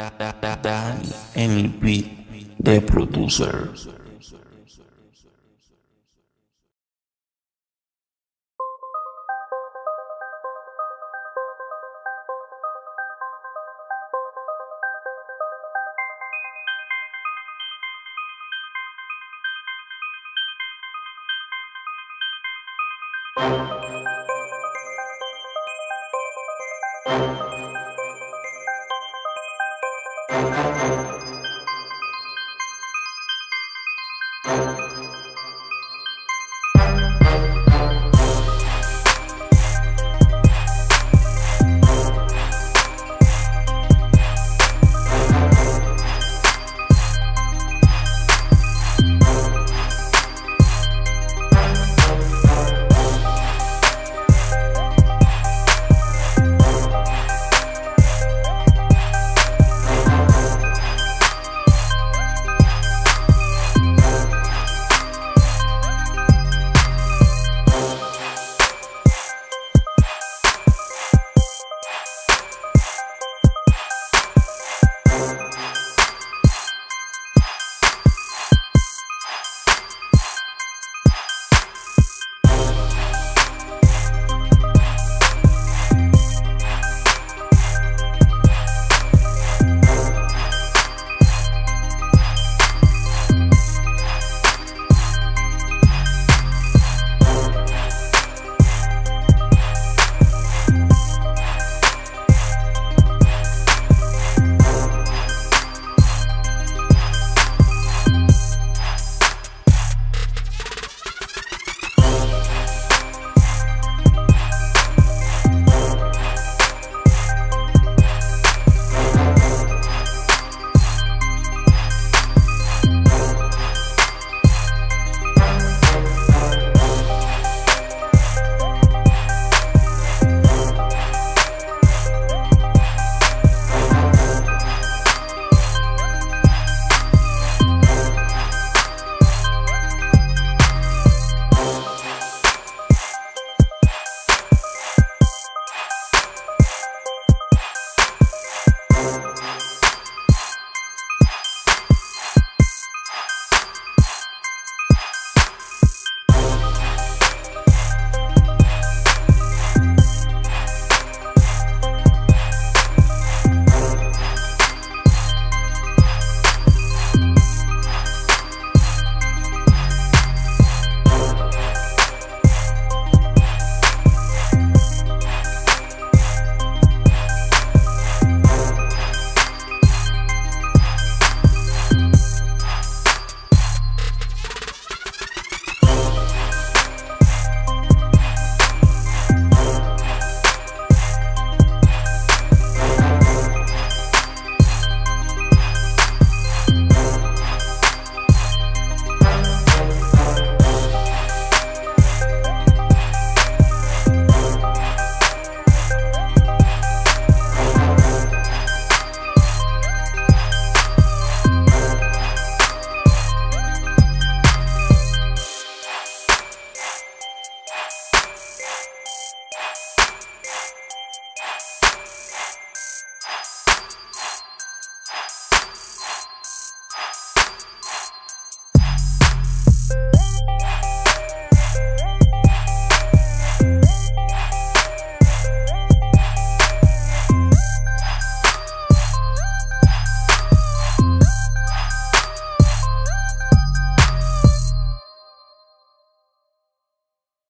Dan el beat de producer.